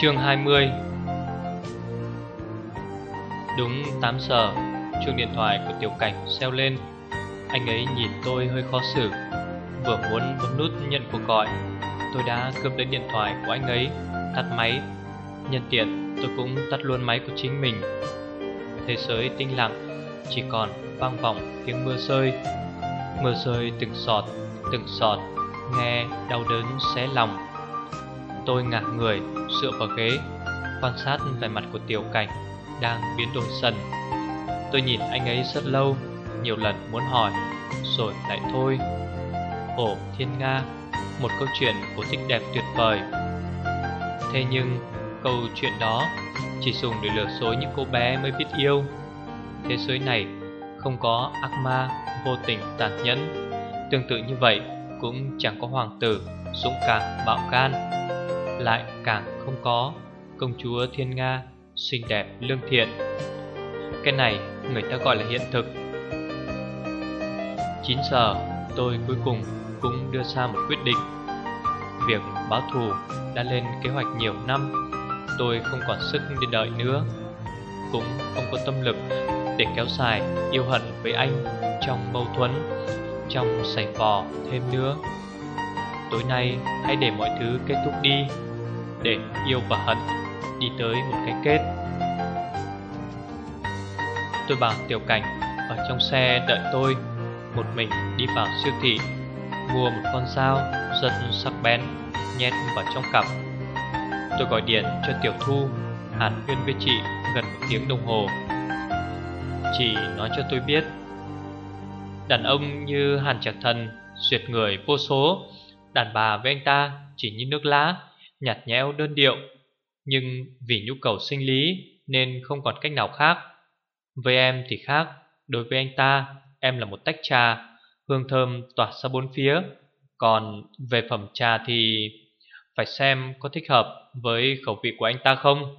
Chương 20 Đúng 8 giờ, Chuông điện thoại của tiểu cảnh xeo lên. Anh ấy nhìn tôi hơi khó xử, Vừa muốn bấm nút nhận cuộc gọi. Tôi đã cướp lấy điện thoại của anh ấy, Tắt máy. Nhân tiện, tôi cũng tắt luôn máy của chính mình. Thế giới tinh lặng, Chỉ còn vang vọng tiếng mưa rơi. Mưa rơi từng sọt Từng sọt Nghe đau đớn xé lòng. Tôi ngả người dựa vào ghế, Quan sát vẻ mặt của tiểu cảnh Đang biến đổi dần. Tôi nhìn anh ấy rất lâu, Nhiều lần muốn hỏi, Rồi lại thôi. Ổ Thiên Nga, Một câu chuyện cổ tích đẹp tuyệt vời. Thế nhưng, câu chuyện đó Chỉ dùng để lừa dối những cô bé mới biết yêu. Thế giới này không có ác ma vô tình tàn nhẫn. Tương tự như vậy, cũng chẳng có hoàng tử, dũng cảm, bạo gan lại càng không có. Công chúa thiên nga xinh đẹp lương thiện. Cái này người ta gọi là hiện thực. 9 giờ tôi cuối cùng cũng đưa ra một quyết định. Việc báo thù đã lên kế hoạch nhiều năm Tôi không còn sức để đợi nữa. Cũng không có tâm lực để kéo dài yêu hận với anh Trong mâu thuẫn, trong sảy vò thêm nữa. Tối nay hãy để mọi thứ kết thúc đi để yêu và hận đi tới một cái kết. Tôi bảo Tiểu Cảnh ở trong xe đợi tôi, một mình đi vào siêu thị, mua một con dao rất sắc bén, nhét vào trong cặp. Tôi gọi điện cho Tiểu Thu, hàn huyên với chị gần một tiếng đồng hồ. Chị nói cho tôi biết, đàn ông như Hàn Trạc Thần, duyệt người vô số, đàn bà với anh ta chỉ như nước lá nhạt nhẽo, đơn điệu. Nhưng vì nhu cầu sinh lý Nên không còn cách nào khác. Với em thì khác, Đối với anh ta, Em là một tách trà, Hương thơm tỏa ra bốn phía. Còn về phẩm trà thì Phải xem có thích hợp Với khẩu vị của anh ta không.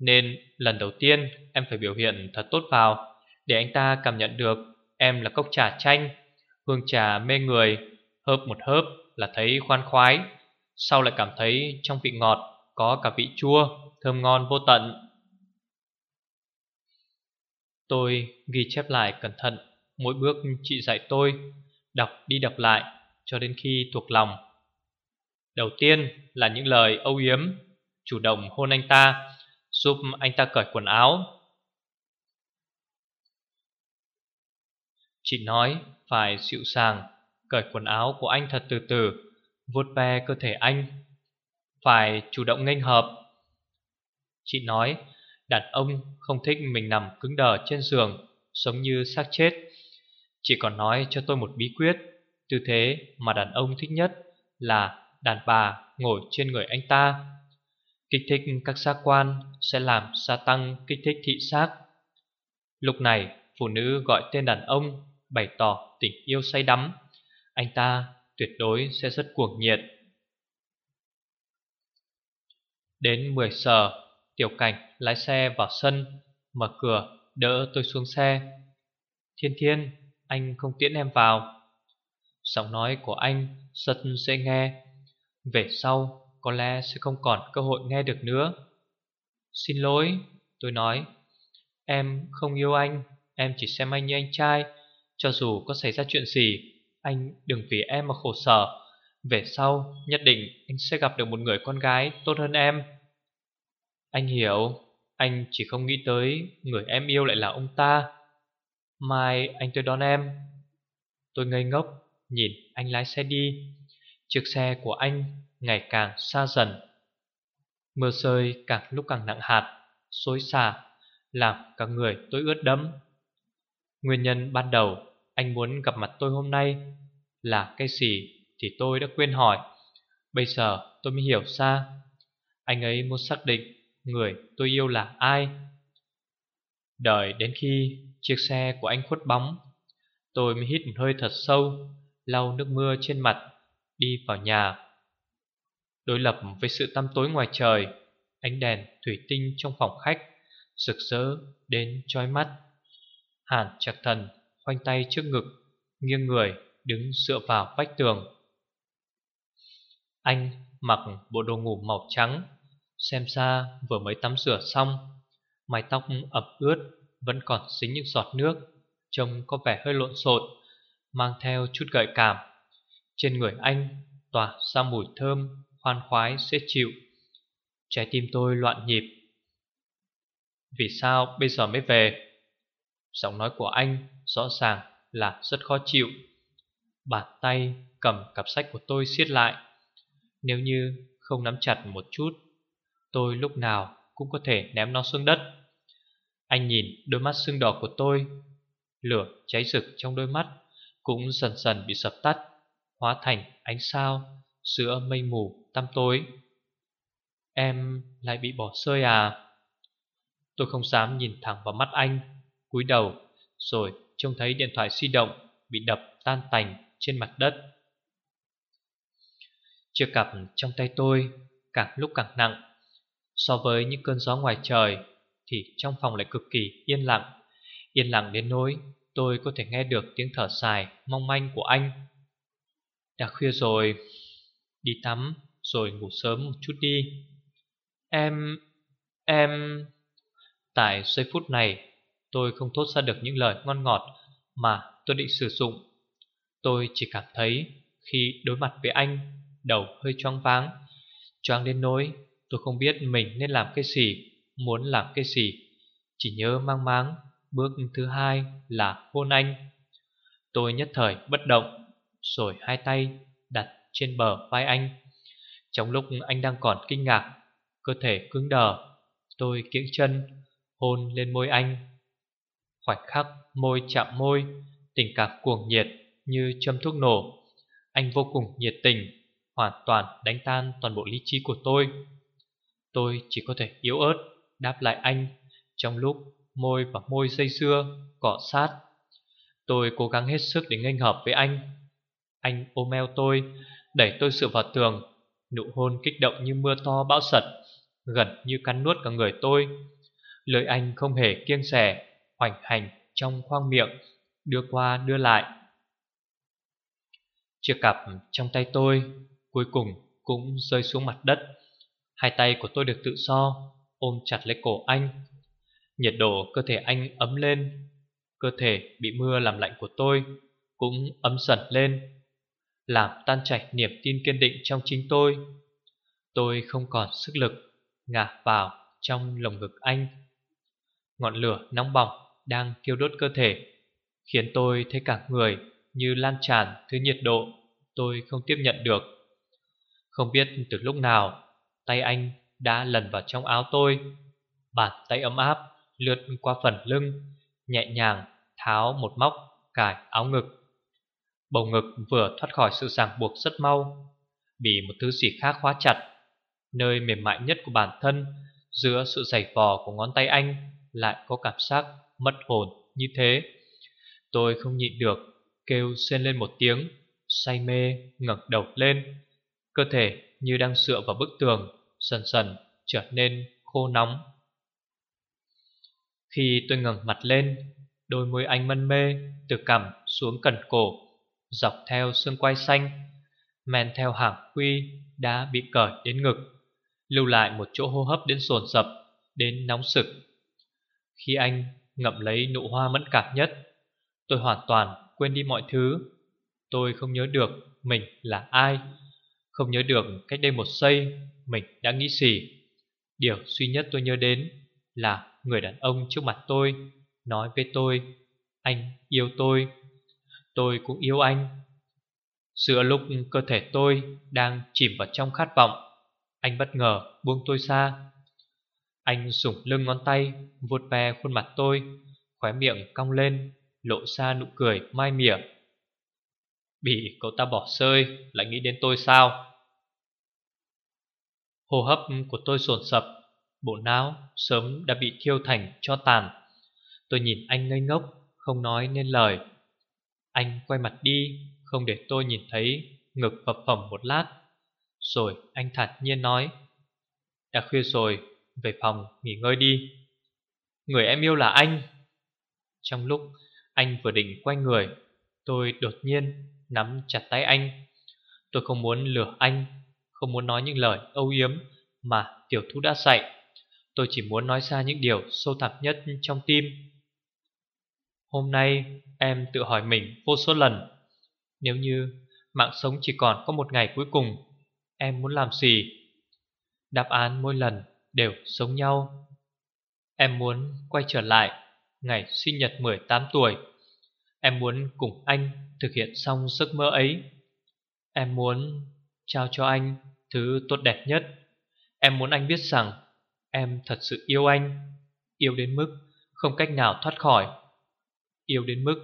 Nên lần đầu tiên Em phải biểu hiện thật tốt vào, Để anh ta cảm nhận được Em là cốc trà chanh, Hương trà mê người Hớp một hớp là thấy khoan khoái sau lại cảm thấy trong vị ngọt Có cả vị chua, Thơm ngon vô tận. Tôi ghi chép lại cẩn thận Mỗi bước chị dạy tôi, Đọc đi đọc lại Cho đến khi thuộc lòng. Đầu tiên là những lời âu yếm, Chủ động hôn anh ta, Giúp anh ta cởi quần áo. Chị nói phải dịu sàng Cởi quần áo của anh thật từ từ vuốt ve cơ thể anh, Phải chủ động nghênh hợp. Chị nói, Đàn ông không thích mình nằm cứng đờ trên giường, Giống như xác chết. Chị còn nói cho tôi một bí quyết, Tư thế mà đàn ông thích nhất Là đàn bà ngồi trên người anh ta. Kích thích các giác quan Sẽ làm gia tăng kích thích thị xác Lúc này, phụ nữ gọi tên đàn ông Bày tỏ tình yêu say đắm. Anh ta tuyệt đối sẽ rất cuồng nhiệt. Đến 10 giờ, Tiểu Cảnh lái xe vào sân, mở cửa, đỡ tôi xuống xe. Thiên Thiên, anh không tiễn em vào. Giọng nói của anh rất dễ nghe. Về sau, có lẽ sẽ không còn cơ hội nghe được nữa. Xin lỗi, tôi nói. Em không yêu anh, em chỉ xem anh như anh trai. Cho dù có xảy ra chuyện gì anh đừng vì em mà khổ sở. Về sau, nhất định anh sẽ gặp được một người con gái tốt hơn em. Anh hiểu, Anh chỉ không nghĩ tới Người em yêu lại là ông ta. Mai anh tới đón em. Tôi ngây ngốc, Nhìn anh lái xe đi. Chiếc xe của anh ngày càng xa dần. Mưa rơi càng lúc càng nặng hạt, Xối xả, Làm cả người tôi ướt đẫm. Nguyên nhân ban đầu anh muốn gặp mặt tôi hôm nay là cái gì thì tôi đã quên hỏi. Bây giờ tôi mới hiểu ra. Anh ấy muốn xác định người tôi yêu là ai. Đợi đến khi chiếc xe của anh khuất bóng, tôi mới hít một hơi thật sâu, lau nước mưa trên mặt, đi vào nhà. Đối lập với sự tăm tối ngoài trời, ánh đèn thủy tinh trong phòng khách rực rỡ đến chói mắt. Hàn chặt thần khoanh tay trước ngực, nghiêng người đứng dựa vào vách tường. Anh mặc bộ đồ ngủ màu trắng, xem ra vừa mới tắm rửa xong, mái tóc ẩm ướt vẫn còn dính những giọt nước, trông có vẻ hơi lộn xộn, mang theo chút gợi cảm. Trên người anh tỏa ra mùi thơm, khoan khoái dễ chịu. Trái tim tôi loạn nhịp. Vì sao bây giờ mới về? Giọng nói của anh rõ ràng là rất khó chịu. Bàn tay cầm cặp sách của tôi siết lại. Nếu như không nắm chặt một chút, tôi lúc nào cũng có thể ném nó xuống đất. Anh nhìn đôi mắt sưng đỏ của tôi, lửa cháy rực trong đôi mắt cũng dần dần bị sập tắt, hóa thành ánh sao giữa mây mù tăm tối. Em lại bị bỏ rơi à? Tôi không dám nhìn thẳng vào mắt anh, cúi đầu rồi trông thấy điện thoại di động bị đập tan tành trên mặt đất. Chiếc cặp trong tay tôi càng lúc càng nặng. So với những cơn gió ngoài trời thì trong phòng lại cực kỳ yên lặng. Yên lặng đến nỗi tôi có thể nghe được tiếng thở dài mong manh của anh. Đã khuya rồi, đi tắm rồi ngủ sớm một chút đi. Em... em... Tại giây phút này Tôi không thốt ra được những lời ngon ngọt Mà tôi định sử dụng. Tôi chỉ cảm thấy Khi đối mặt với anh, Đầu hơi choáng váng, Choáng đến nỗi tôi không biết mình nên làm cái gì, Muốn làm cái gì. Chỉ nhớ mang máng Bước thứ hai là hôn anh. Tôi nhất thời bất động, Rồi hai tay đặt trên bờ vai anh. Trong lúc anh đang còn kinh ngạc, Cơ thể cứng đờ, Tôi kiễng chân, Hôn lên môi anh. Khoảnh khắc môi chạm môi, Tình cảm cuồng nhiệt như châm thuốc nổ. Anh vô cùng nhiệt tình, Hoàn toàn đánh tan toàn bộ lý trí của tôi. Tôi chỉ có thể yếu ớt Đáp lại anh Trong lúc môi và môi dây dưa Cọ sát. Tôi cố gắng hết sức để nghênh hợp với anh. Anh ôm eo tôi, Đẩy tôi sự vào tường. Nụ hôn kích động như mưa to bão sật, Gần như cắn nuốt cả người tôi. Lời anh không hề kiêng rẻ Hoành hành trong khoang miệng, Đưa qua, đưa lại. Chiếc cặp trong tay tôi Cuối cùng cũng rơi xuống mặt đất. Hai tay của tôi được tự do, Ôm chặt lấy cổ anh. Nhiệt độ cơ thể anh ấm lên, Cơ thể bị mưa làm lạnh của tôi Cũng ấm dần lên, Làm tan chảy niềm tin kiên định trong chính tôi. Tôi không còn sức lực Ngả vào trong lồng ngực anh. Ngọn lửa nóng bỏng đang thiêu đốt cơ thể, Khiến tôi thấy cả người như lan tràn thứ nhiệt độ tôi không tiếp nhận được. Không biết từ lúc nào, Tay anh đã lần vào trong áo tôi, Bàn tay ấm áp lướt qua phần lưng, Nhẹ nhàng tháo một móc cài áo ngực. Bầu ngực vừa thoát khỏi sự ràng buộc rất mau, Bị một thứ gì khác khóa chặt. Nơi mềm mại nhất của bản thân, Giữa sự giày vò của ngón tay anh Lại có cảm giác mất hồn như thế. Tôi không nhịn được Kêu xen lên một tiếng, Say mê, ngẩng đầu lên. Cơ thể như đang dựa vào bức tường Dần dần trở nên khô nóng. Khi tôi ngẩng mặt lên, Đôi môi anh mân mê Từ cằm xuống cẩn cổ, Dọc theo xương quai xanh, Men theo hàng quy Đã bị cởi đến ngực, Lưu lại một chỗ hô hấp đến sồn sập Đến nóng sực. Khi anh ngậm lấy nụ hoa mẫn cảm nhất. Tôi hoàn toàn quên đi mọi thứ. Tôi không nhớ được mình là ai, không nhớ được cách đây một giây mình đã nghĩ gì. Điều duy nhất tôi nhớ đến là người đàn ông trước mặt tôi nói với tôi, anh yêu tôi, tôi cũng yêu anh. Giữa lúc cơ thể tôi đang chìm vào trong khát vọng, anh bất ngờ buông tôi ra anh sủng lưng ngón tay Vuột ve khuôn mặt tôi Khóe miệng cong lên lộ ra nụ cười mai mỉa. Bị cậu ta bỏ rơi lại nghĩ đến tôi sao? Hô hấp của tôi sồn sập, bộ não sớm đã bị thiêu thành cho tàn. Tôi nhìn anh ngây ngốc, không nói nên lời. Anh quay mặt đi, không để tôi nhìn thấy ngực phập phồng một lát. Rồi anh thản nhiên nói Đã khuya rồi, về phòng, nghỉ ngơi đi. Người em yêu là anh. Trong lúc anh vừa định quay người, Tôi đột nhiên nắm chặt tay anh. Tôi không muốn lừa anh, Không muốn nói những lời âu yếm Mà tiểu thú đã dạy. Tôi chỉ muốn nói ra những điều sâu thẳm nhất trong tim. Hôm nay em tự hỏi mình vô số lần, Nếu như mạng sống chỉ còn có một ngày cuối cùng, Em muốn làm gì? Đáp án mỗi lần đều giống nhau. Em muốn quay trở lại Ngày sinh nhật 18 tuổi. Em muốn cùng anh thực hiện xong giấc mơ ấy. Em muốn trao cho anh thứ tốt đẹp nhất. Em muốn anh biết rằng Em thật sự yêu anh, Yêu đến mức không cách nào thoát khỏi. Yêu đến mức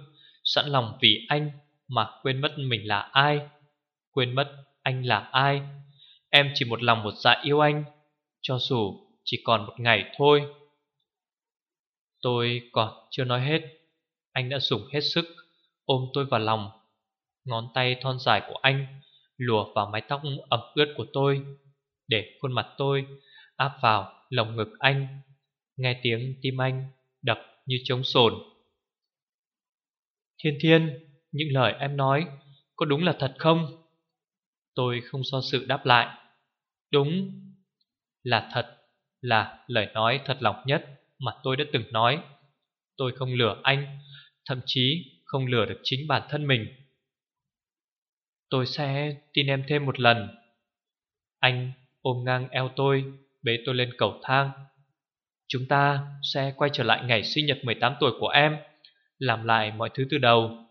sẵn lòng vì anh Mà quên mất mình là ai, Quên mất anh là ai. Em chỉ một lòng một dạ yêu anh. Cho dù chỉ còn một ngày thôi. Tôi còn chưa nói hết, Anh đã dùng hết sức Ôm tôi vào lòng. Ngón tay thon dài của anh Lùa vào mái tóc ẩm ướt của tôi, Để khuôn mặt tôi Áp vào lồng ngực anh. Nghe tiếng tim anh Đập như trống sồn. Thiên thiên, Những lời em nói Có đúng là thật không? Tôi không so sự đáp lại. Đúng là thật, Là lời nói thật lòng nhất Mà tôi đã từng nói. Tôi không lừa anh, Thậm chí không lừa được chính bản thân mình. Tôi sẽ tin em thêm một lần. Anh ôm ngang eo tôi, Bế tôi lên cầu thang. Chúng ta sẽ quay trở lại ngày sinh nhật 18 tuổi của em, Làm lại mọi thứ từ đầu.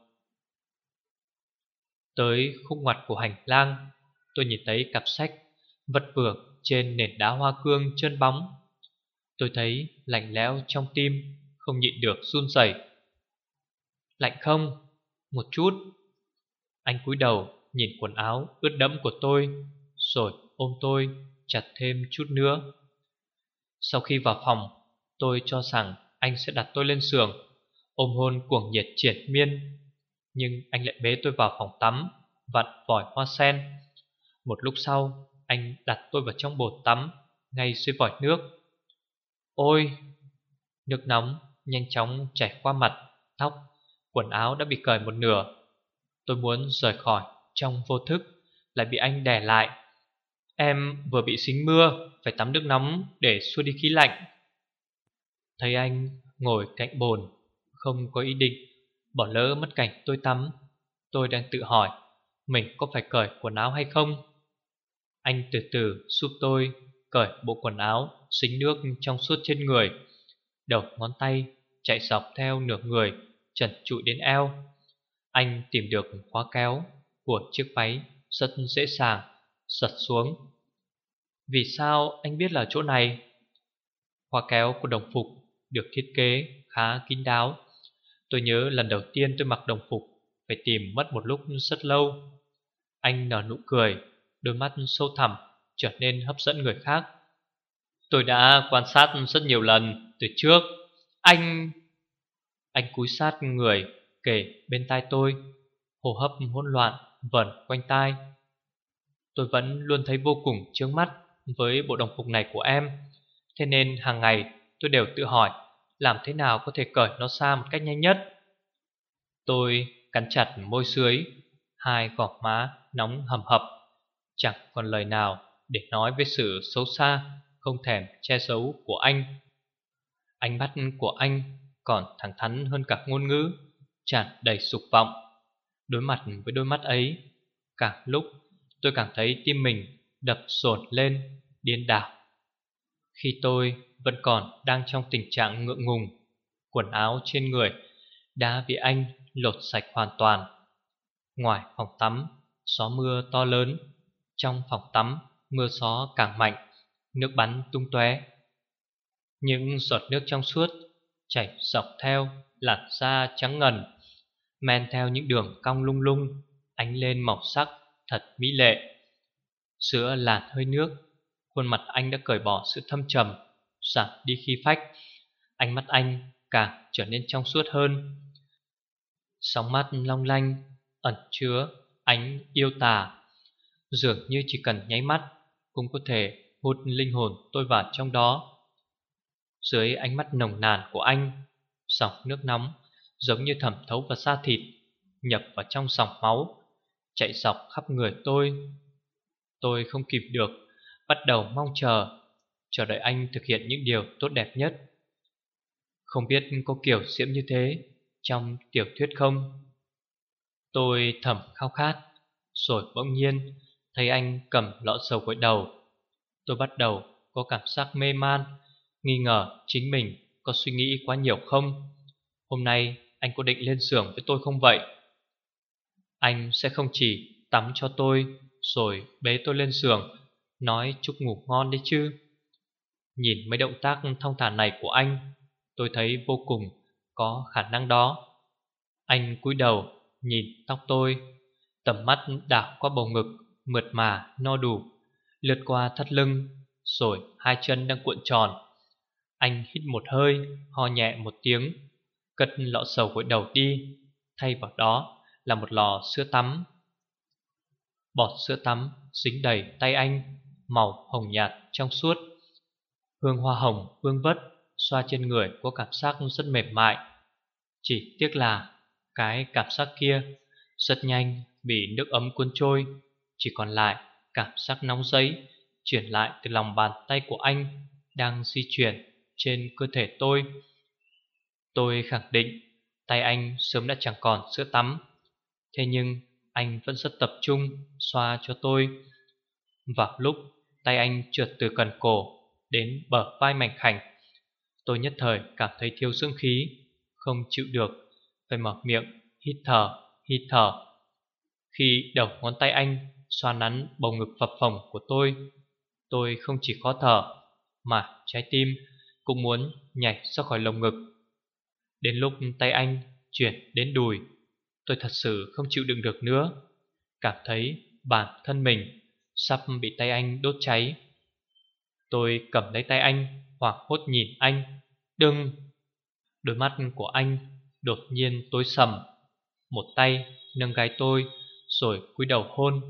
Tới khúc ngoặt của hành lang, Tôi nhìn thấy cặp sách Vật vưởng trên nền đá hoa cương chân bóng. Tôi thấy lạnh lẽo trong tim, Không nhịn được run rẩy. Lạnh không? Một chút. Anh cúi đầu, nhìn quần áo ướt đẫm của tôi, Rồi ôm tôi, chặt thêm chút nữa. Sau khi vào phòng, Tôi cho rằng anh sẽ đặt tôi lên giường, Ôm hôn cuồng nhiệt triển miên. Nhưng anh lại bế tôi vào phòng tắm, Vặn vòi hoa sen. Một lúc sau anh đặt tôi vào trong bồn tắm, Ngay dưới vòi nước. Ôi, Nước nóng nhanh chóng chảy qua mặt, Tóc, Quần áo đã bị cởi một nửa. Tôi muốn rời khỏi trong vô thức, Lại bị anh đè lại. Em vừa bị xính mưa, Phải tắm nước nóng để xua đi khí lạnh. Thấy anh ngồi cạnh bồn, Không có ý định Bỏ lỡ mất cảnh tôi tắm, Tôi đang tự hỏi Mình có phải cởi quần áo hay không. Anh từ từ giúp tôi, Cởi bộ quần áo, Xính nước trong suốt trên người. Đầu ngón tay chạy dọc theo nửa người, Trần trụi đến eo. Anh tìm được khóa kéo Của chiếc váy rất dễ dàng Giật xuống. Vì sao anh biết là chỗ này? Khóa kéo của đồng phục Được thiết kế khá kín đáo. Tôi nhớ lần đầu tiên tôi mặc đồng phục Phải tìm mất một lúc rất lâu. Anh nở nụ cười. Đôi mắt sâu thẳm Trở nên hấp dẫn người khác. Tôi đã quan sát rất nhiều lần Từ trước. Anh Anh cúi sát người Kể bên tai tôi, Hô hấp hỗn loạn Vẩn quanh tai. Tôi vẫn luôn thấy vô cùng chướng mắt Với bộ đồng phục này của em. Thế nên hàng ngày tôi đều tự hỏi Làm thế nào có thể cởi nó xa một cách nhanh nhất. Tôi cắn chặt môi dưới, Hai gò má nóng hầm hập. Chẳng còn lời nào để nói về sự xấu xa Không thèm che giấu của anh. Ánh mắt của anh còn thẳng thắn hơn cả ngôn ngữ Tràn đầy sục vọng. Đối mặt với đôi mắt ấy Càng lúc tôi càng thấy tim mình đập sồn lên, điên đảo. Khi tôi vẫn còn đang trong tình trạng ngượng ngùng Quần áo trên người đã bị anh lột sạch hoàn toàn. Ngoài phòng tắm, gió mưa to lớn trong phòng tắm, mưa gió càng mạnh Nước bắn tung tóe. Những giọt nước trong suốt chảy dọc theo làn da trắng ngần Men theo những đường cong lung lung Ánh lên màu sắc thật mỹ lệ. Giữa làn hơi nước Khuôn mặt anh đã cởi bỏ sự thâm trầm Giảm đi khi phách. Ánh mắt anh càng trở nên trong suốt hơn. Sóng mắt long lanh Ẩn chứa ánh yêu tà. Dường như chỉ cần nháy mắt Cũng có thể hút linh hồn tôi vào trong đó. Dưới ánh mắt nồng nàn của anh, dòng nước nóng Giống như thẩm thấu vào da thịt, Nhập vào trong sòng máu, Chạy dọc khắp người tôi. Tôi không kịp được, Bắt đầu mong chờ Chờ đợi anh thực hiện những điều tốt đẹp nhất. Không biết có kiểu diễm như thế Trong tiểu thuyết không? Tôi thầm khao khát, Rồi bỗng nhiên Thấy anh cầm lọ dầu gội đầu. Tôi bắt đầu có cảm giác mê man, Nghi ngờ chính mình có suy nghĩ quá nhiều không? Hôm nay anh có định lên giường với tôi không vậy? Anh sẽ không chỉ tắm cho tôi Rồi bế tôi lên giường Nói chúc ngủ ngon đấy chứ. Nhìn mấy động tác thông thả này của anh, Tôi thấy vô cùng có khả năng đó. Anh cúi đầu nhìn tóc tôi, Tầm mắt đảo qua bầu ngực Mượt mà, no đủ. Lượt qua thắt lưng, Rồi hai chân đang cuộn tròn. Anh hít một hơi, Ho nhẹ một tiếng, Cất lọ sầu gội đầu đi. Thay vào đó là một lò sữa tắm. Bọt sữa tắm dính đầy tay anh, Màu hồng nhạt trong suốt. Hương hoa hồng vương vất, Xoa trên người có cảm giác rất mềm mại. Chỉ tiếc là Cái cảm giác kia Rất nhanh bị nước ấm cuốn trôi. Chỉ còn lại cảm giác nóng giấy Chuyển lại từ lòng bàn tay của anh Đang di chuyển trên cơ thể tôi. Tôi khẳng định Tay anh sớm đã chẳng còn sữa tắm. Thế nhưng anh vẫn rất tập trung xoa cho tôi. Vào lúc tay anh trượt từ cần cổ Đến bờ vai mảnh khảnh, Tôi nhất thời cảm thấy thiếu dưỡng khí, Không chịu được, Phải mở miệng hít thở Hít thở. Khi đầu ngón tay anh xoa nắn bầu ngực phập phồng của tôi. Tôi không chỉ khó thở, Mà trái tim cũng muốn nhảy ra khỏi lồng ngực. Đến lúc tay anh chuyển đến đùi, Tôi thật sự không chịu đựng được nữa. Cảm thấy bản thân mình Sắp bị tay anh đốt cháy. Tôi cầm lấy tay anh Hoặc hốt nhìn anh. Đừng! Đôi mắt của anh đột nhiên tối sầm. Một tay nâng gáy tôi, Rồi cúi đầu hôn.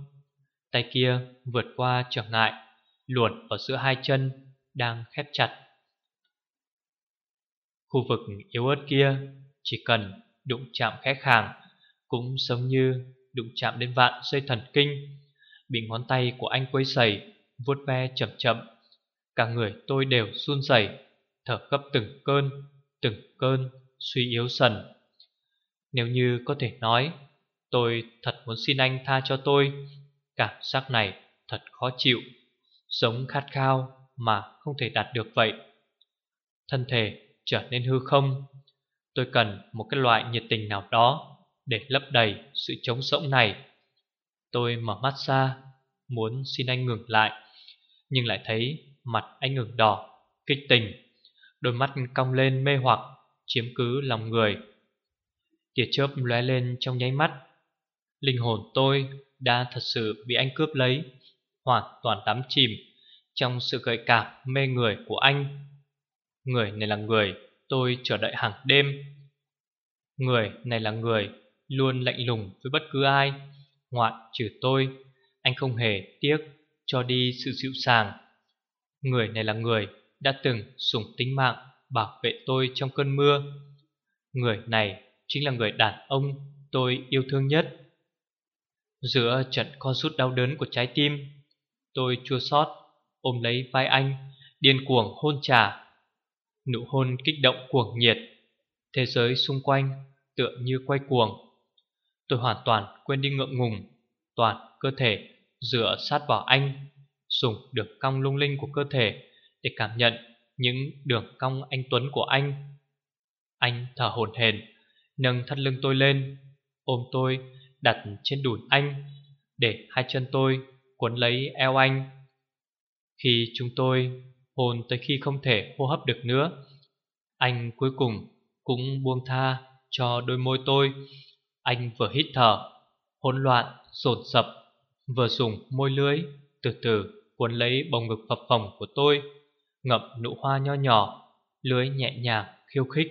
Tay kia vượt qua trở ngại, Luồn vào giữa hai chân, Đang khép chặt. Khu vực yếu ớt kia Chỉ cần đụng chạm khẽ khàng, Cũng giống như đụng chạm đến vạn dây thần kinh. Bị ngón tay của anh quấy sầy vuốt ve chậm chậm, Cả người tôi đều run rẩy, Thở gấp từng cơn Từng cơn suy yếu dần. Nếu như có thể nói, Tôi thật muốn xin anh tha cho tôi. Cảm giác này thật khó chịu. Giống khát khao mà không thể đạt được vậy. Thân thể trở nên hư không. Tôi cần một cái loại nhiệt tình nào đó Để lấp đầy sự trống rỗng này. Tôi mở mắt ra, Muốn xin anh ngừng lại, Nhưng lại thấy mặt anh ngừng đỏ, Kích tình. Đôi mắt cong lên mê hoặc, Chiếm cứ lòng người. Tia chớp lóe lên trong nháy mắt. Linh hồn tôi đã thật sự bị anh cướp lấy, Hoàn toàn đắm chìm Trong sự gợi cảm mê người của anh. Người này là người tôi chờ đợi hàng đêm. Người này là người luôn lạnh lùng với bất cứ ai, Ngoại trừ tôi. Anh không hề tiếc cho đi sự dịu sàng Người này là người đã từng sủng tính mạng bảo vệ tôi trong cơn mưa. Người này chính là người đàn ông tôi yêu thương nhất. Giữa trận co rút đau đớn của trái tim, Tôi chua xót, ôm lấy vai anh, Điên cuồng hôn trả Nụ hôn kích động cuồng nhiệt, Thế giới xung quanh tựa như quay cuồng. Tôi hoàn toàn quên đi ngượng ngùng, Toàn cơ thể dựa sát vào anh, Dùng đường cong lung linh của cơ thể Để cảm nhận những đường cong anh Tuấn của anh. Anh thở hổn hển, Nâng thắt lưng tôi lên, Ôm tôi đặt trên đùi anh Để hai chân tôi cuốn lấy eo anh. Khi chúng tôi hôn tới khi không thể hô hấp được nữa Anh cuối cùng cũng buông tha cho đôi môi tôi. Anh vừa hít thở Hỗn loạn, sột sập Vừa dùng môi lưới Từ từ cuốn lấy bồng ngực phập phồng của tôi Ngậm nụ hoa nho nhỏ Lưới nhẹ nhàng khiêu khích.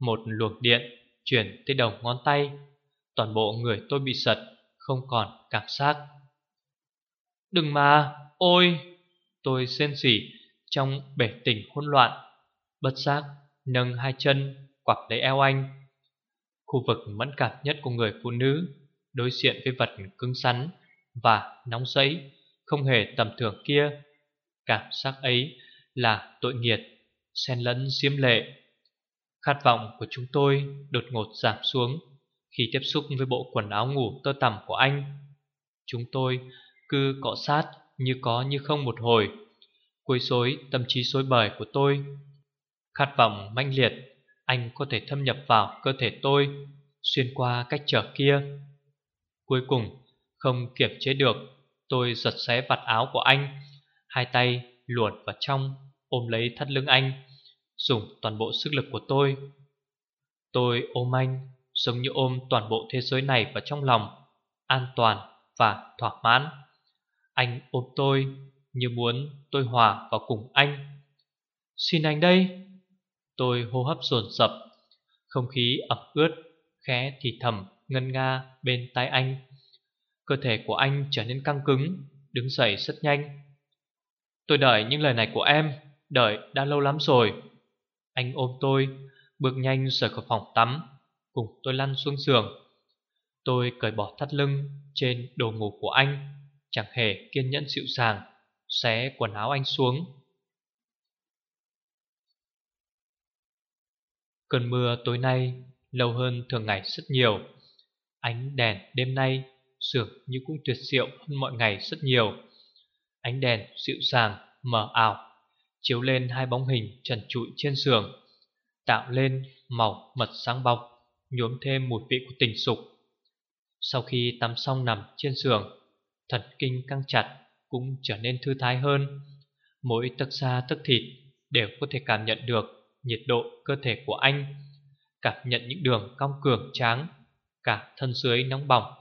Một luồng điện Chuyển tới đầu ngón tay. Toàn bộ người tôi bị sật Không còn cảm giác. Đừng mà, ôi Tôi xen xỉ trong bể tình hỗn loạn Bất giác nâng hai chân quặp lấy eo anh. Khu vực mẫn cảm nhất của người phụ nữ Đối diện với vật cứng rắn Và nóng sẫy Không hề tầm thường kia. Cảm giác ấy là tội nghiệt Xen lẫn xiêm lệ. Khát vọng của chúng tôi đột ngột giảm xuống. Khi tiếp xúc với bộ quần áo ngủ tơ tằm của anh. Chúng tôi cứ cọ sát như có như không một hồi Cuối xối tâm trí xối bời của tôi. Khát vọng manh liệt, Anh có thể thâm nhập vào cơ thể tôi, Xuyên qua cách trở kia. Cuối cùng, không kiểm chế được, Tôi giật xé vạt áo của anh, Hai tay luồn vào trong, Ôm lấy thắt lưng anh, Dùng toàn bộ sức lực của tôi. Tôi ôm anh. Giống như ôm toàn bộ thế giới này vào trong lòng, An toàn và thỏa mãn. Anh ôm tôi Như muốn tôi hòa vào cùng anh. Xin anh đây. Tôi hô hấp dồn dập, Không khí ẩm ướt, Khẽ thì thầm ngân nga bên tai anh. Cơ thể của anh trở nên căng cứng, Đứng dậy rất nhanh. Tôi đợi những lời này của em, Đợi đã lâu lắm rồi. Anh ôm tôi, Bước nhanh rời khỏi phòng tắm. Cùng tôi lăn xuống giường. Tôi cởi bỏ thắt lưng Trên đồ ngủ của anh Chẳng hề kiên nhẫn dịu dàng Xé quần áo anh xuống. Cơn mưa tối nay Lâu hơn thường ngày rất nhiều. Ánh đèn đêm nay dường như cũng tuyệt diệu hơn mọi ngày rất nhiều. Ánh đèn dịu dàng, mờ ảo Chiếu lên hai bóng hình trần trụi trên giường Tạo lên màu mật sáng bọc Nhuốm thêm mùi vị của tình dục Sau khi tắm xong nằm trên giường, Thần kinh căng chặt Cũng trở nên thư thái hơn. Mỗi tấc da, tấc thịt Đều có thể cảm nhận được Nhiệt độ cơ thể của anh, Cảm nhận những đường cong cường tráng, Cả thân dưới nóng bỏng,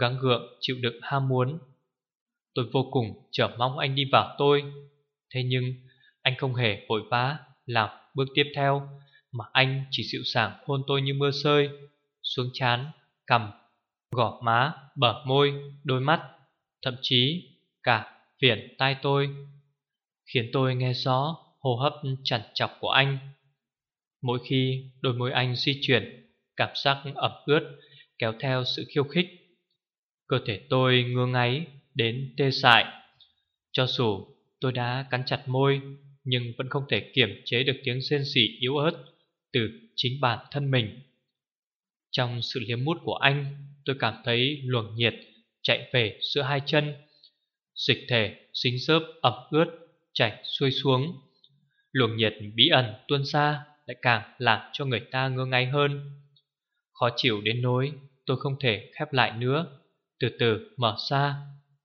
Gắng gượng chịu đựng ham muốn. Tôi vô cùng chờ mong anh đi vào tôi, Thế nhưng anh không hề vội vã Làm bước tiếp theo. Mà anh chỉ dịu dàng hôn tôi như mưa rơi Xuống chán, cằm, gò má, bờ môi, đôi mắt Thậm chí cả viền tai tôi Khiến tôi nghe rõ hô hấp chằn chọc của anh. Mỗi khi đôi môi anh di chuyển Cảm giác ẩm ướt kéo theo sự khiêu khích Cơ thể tôi ngứa ngáy đến tê dại. Cho dù tôi đã cắn chặt môi Nhưng vẫn không thể kiểm chế được tiếng rên rỉ yếu ớt. Từ chính bản thân mình. Trong sự liếm mút của anh, Tôi cảm thấy luồng nhiệt chạy về giữa hai chân, Dịch thể dính xớp ẩm ướt chảy xuôi xuống. Luồng nhiệt bí ẩn tuôn ra lại càng làm cho người ta ngơ ngáy hơn. Khó chịu đến nỗi tôi không thể khép lại nữa, Từ từ mở ra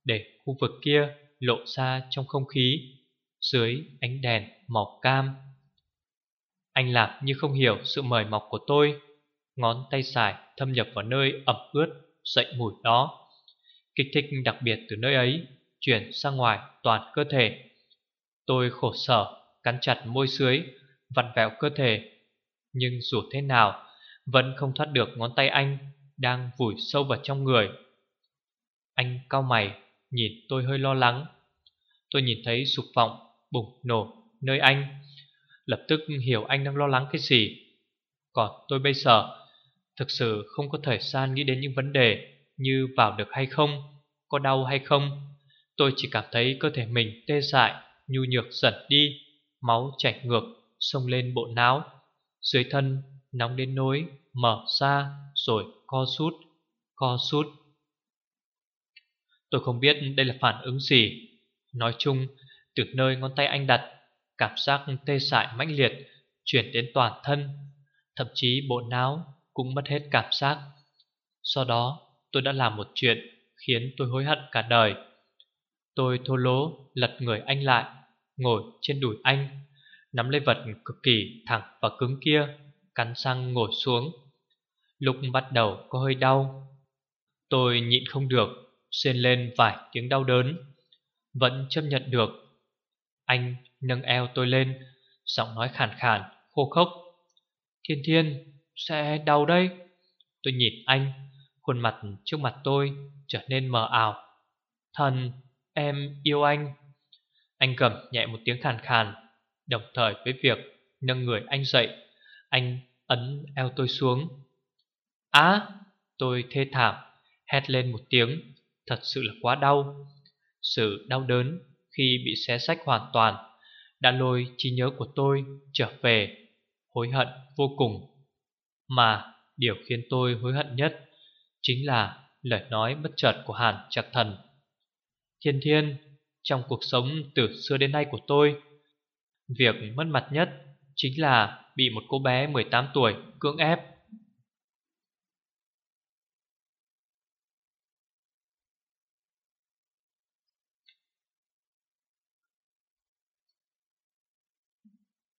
Để khu vực kia lộ ra trong không khí Dưới ánh đèn màu cam. Anh làm như không hiểu sự mời mọc của tôi. Ngón tay xài thâm nhập vào nơi ẩm ướt, Dậy mùi đó. Kích thích đặc biệt từ nơi ấy, Chuyển sang ngoài toàn cơ thể. Tôi khổ sở, Cắn chặt môi dưới, Vặn vẹo cơ thể. Nhưng dù thế nào, Vẫn không thoát được ngón tay anh Đang vùi sâu vào trong người. Anh cao mày, Nhìn tôi hơi lo lắng. Tôi nhìn thấy sụp vọng bùng nổ nơi anh. Lập tức hiểu anh đang lo lắng cái gì. Còn tôi bây giờ Thực sự không có thời gian nghĩ đến những vấn đề Như vào được hay không, Có đau hay không. Tôi chỉ cảm thấy cơ thể mình tê dại, Nhu nhược dần đi, Máu chảy ngược Xông lên bộ não. Dưới thân nóng đến nỗi Mở ra rồi co sút Co sút Tôi không biết đây là phản ứng gì. Nói chung, Từ nơi ngón tay anh đặt Cảm giác tê dại mãnh liệt, Chuyển đến toàn thân, Thậm chí bộ não cũng mất hết cảm giác. Sau đó, tôi đã làm một chuyện Khiến tôi hối hận cả đời. Tôi thô lỗ lật người anh lại, Ngồi trên đùi anh, Nắm lấy vật cực kỳ thẳng và cứng kia, Cắn răng ngồi xuống. Lúc bắt đầu có hơi đau, Tôi nhịn không được, Xên lên vài tiếng đau đớn, Vẫn chấp nhận được anh nâng eo tôi lên Giọng nói khàn khàn, khô khốc. Thiên thiên Sẽ đau đây Tôi nhìn anh Khuôn mặt trước mặt tôi trở nên mờ ảo. Thần Em yêu anh. Anh gầm nhẹ một tiếng khàn khàn Đồng thời với việc nâng người anh dậy Anh ấn eo tôi xuống. Á! Tôi thê thảm Hét lên một tiếng Thật sự là quá đau. Sự đau đớn khi bị xé sách hoàn toàn, Đã lôi trí nhớ của tôi trở về, Hối hận vô cùng. Mà điều khiến tôi hối hận nhất Chính là lời nói bất chợt của Hàn Trạc Thần. Thiên thiên, Trong cuộc sống từ xưa đến nay của tôi, Việc mất mặt nhất Chính là bị một cô bé 18 tuổi cưỡng ép